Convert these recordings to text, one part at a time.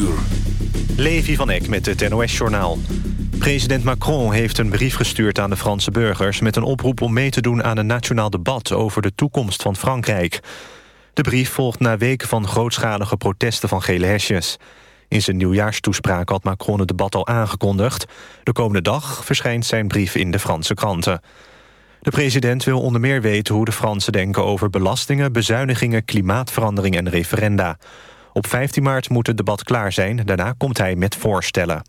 uur. Levi van Eck met het NOS-journaal. President Macron heeft een brief gestuurd aan de Franse burgers... met een oproep om mee te doen aan een nationaal debat... over de toekomst van Frankrijk. De brief volgt na weken van grootschalige protesten van gele hesjes. In zijn nieuwjaarstoespraak had Macron het debat al aangekondigd. De komende dag verschijnt zijn brief in de Franse kranten. De president wil onder meer weten hoe de Fransen denken over belastingen... bezuinigingen, klimaatverandering en referenda. Op 15 maart moet het debat klaar zijn. Daarna komt hij met voorstellen.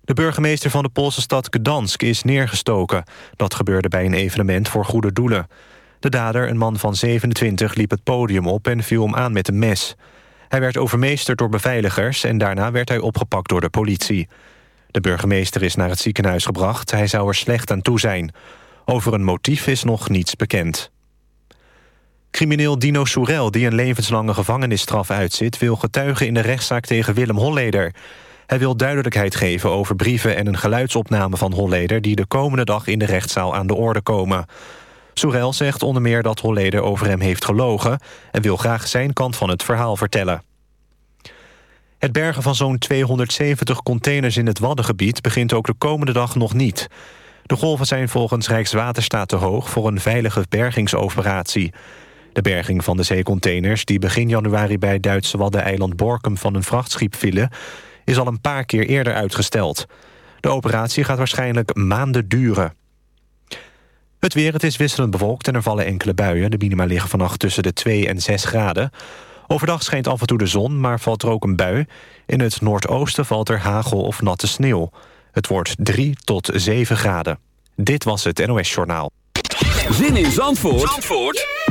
De burgemeester van de Poolse stad Gdansk is neergestoken. Dat gebeurde bij een evenement voor goede doelen. De dader, een man van 27, liep het podium op en viel hem aan met een mes. Hij werd overmeesterd door beveiligers... en daarna werd hij opgepakt door de politie. De burgemeester is naar het ziekenhuis gebracht. Hij zou er slecht aan toe zijn. Over een motief is nog niets bekend. Crimineel Dino Soerel, die een levenslange gevangenisstraf uitzit... wil getuigen in de rechtszaak tegen Willem Holleder. Hij wil duidelijkheid geven over brieven en een geluidsopname van Holleder... die de komende dag in de rechtszaal aan de orde komen. Soerel zegt onder meer dat Holleder over hem heeft gelogen... en wil graag zijn kant van het verhaal vertellen. Het bergen van zo'n 270 containers in het Waddengebied... begint ook de komende dag nog niet. De golven zijn volgens Rijkswaterstaat te hoog... voor een veilige bergingsoperatie. De berging van de zeecontainers die begin januari... bij Duitse Waddeneiland Borkum van een vrachtschip vielen... is al een paar keer eerder uitgesteld. De operatie gaat waarschijnlijk maanden duren. Het weer, het is wisselend bewolkt en er vallen enkele buien. De minima liggen vannacht tussen de 2 en 6 graden. Overdag schijnt af en toe de zon, maar valt er ook een bui. In het noordoosten valt er hagel of natte sneeuw. Het wordt 3 tot 7 graden. Dit was het NOS Journaal. Zin in Zandvoort, Zandvoort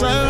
Sun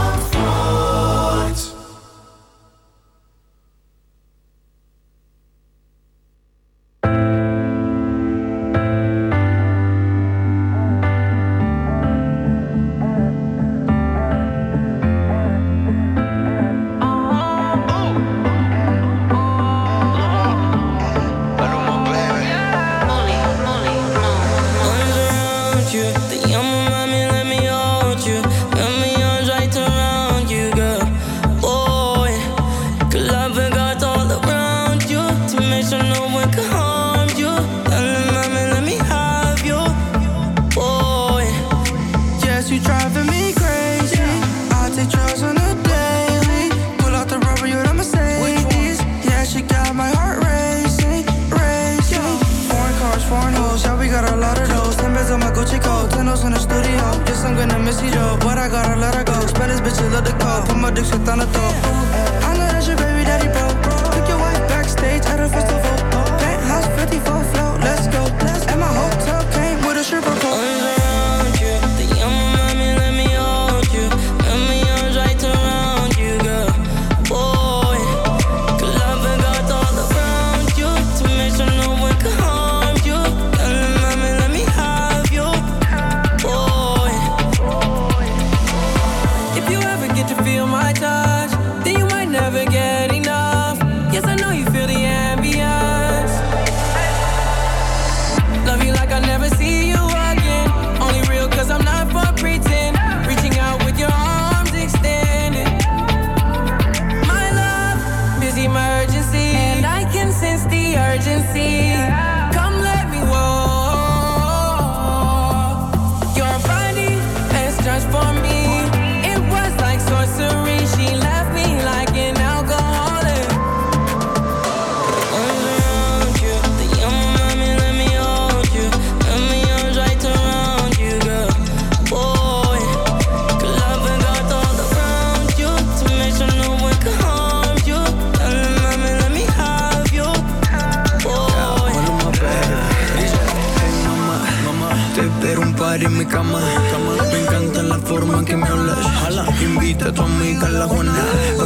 química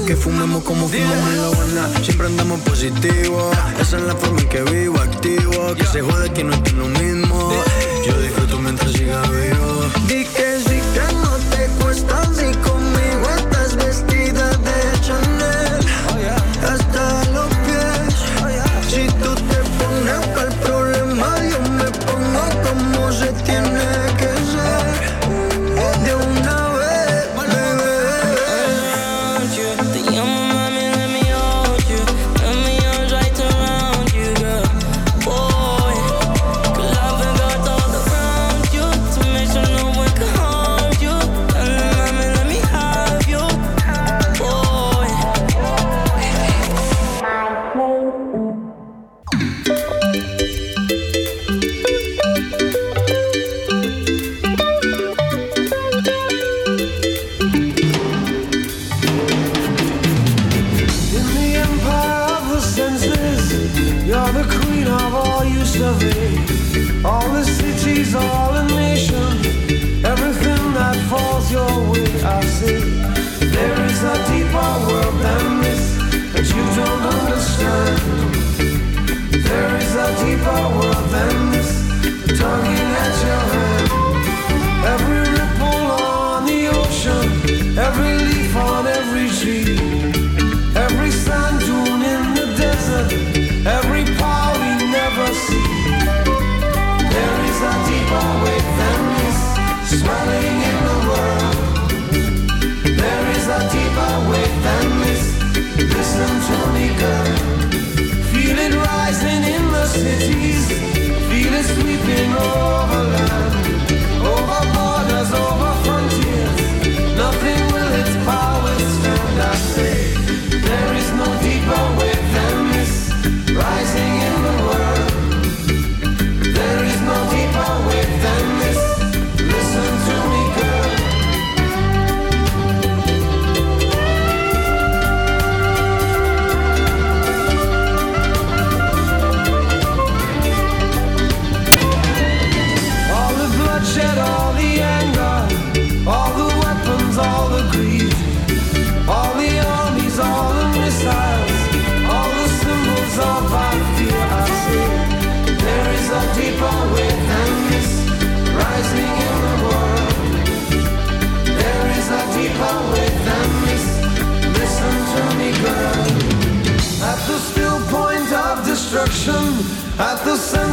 que fumemos como fumamos en la buena. Siempre andamos positivo. Esa es la forma en que vivo, activo. Que se jode que no estoy lo mismo. Yo disfruto mientras siga vivo. 可我。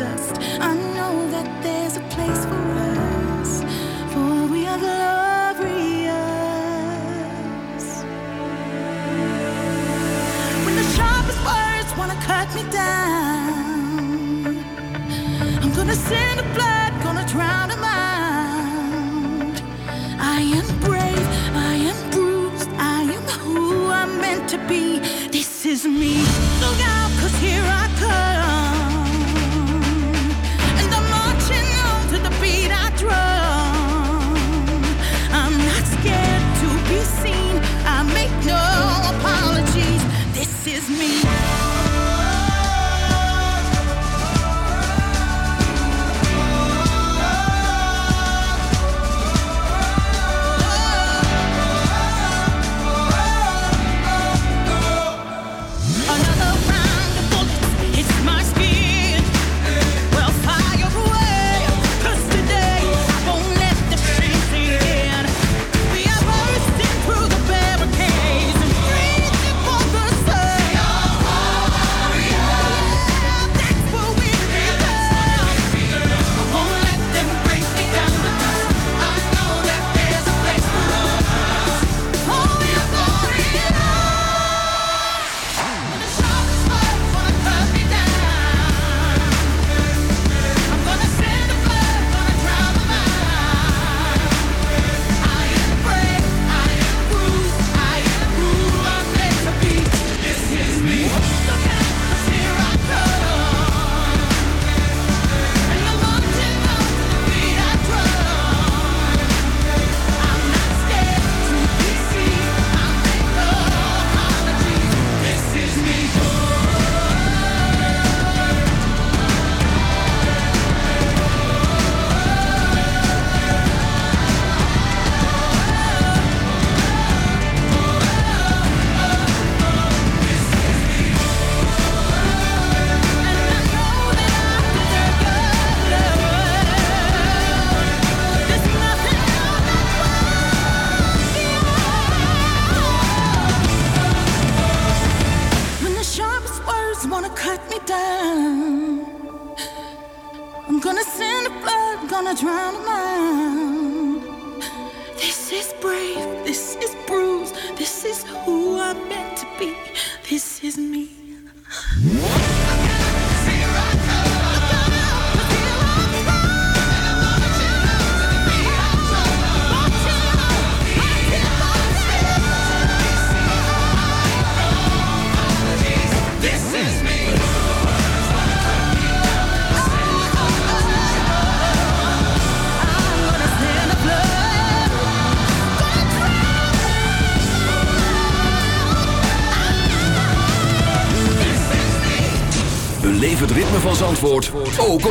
dust. I know that there's a place for us, for we are glorious. When the sharpest words wanna cut me down, I'm gonna send the blood, gonna drown them out. I am brave, I am bruised, I am who I'm meant to be. This is me.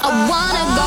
I wanna go.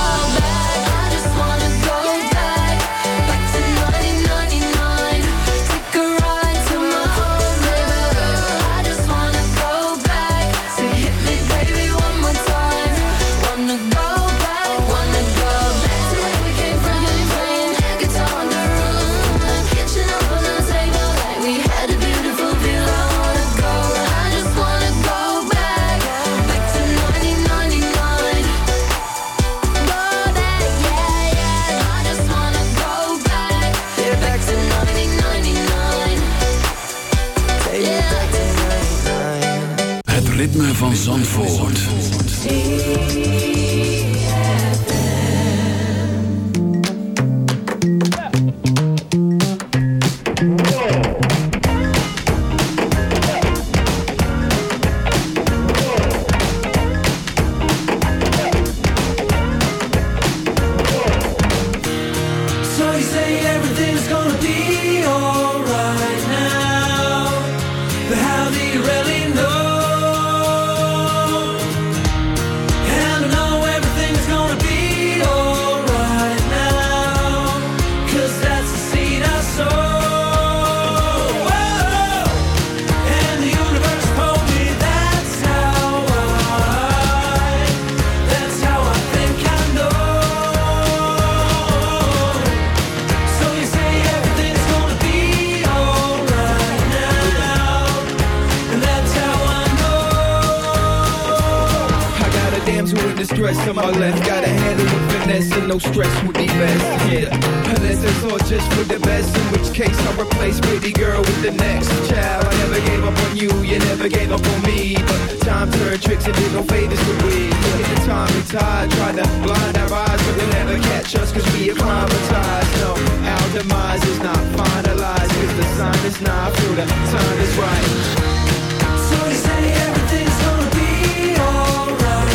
girl with the next child. I never gave up on you, you never gave up on me. But time turned tricks and did no favors to we. In the time and tide tried to blind our eyes, but they'll never catch us 'cause we acclimatized. No, our demise is not finalized 'cause the sign is not through, the time is right. So you say everything's gonna be alright.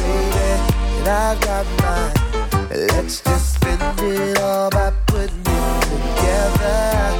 baby, I got mine. Let's just spend it all by putting it together.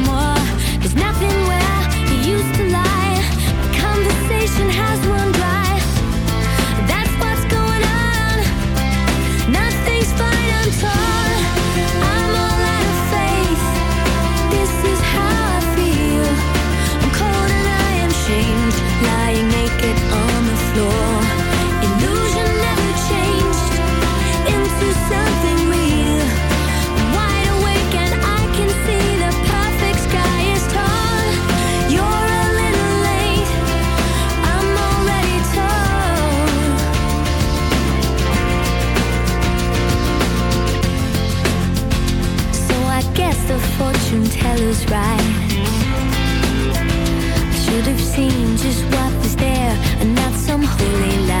right. I should have seen just what was there and not some holy light.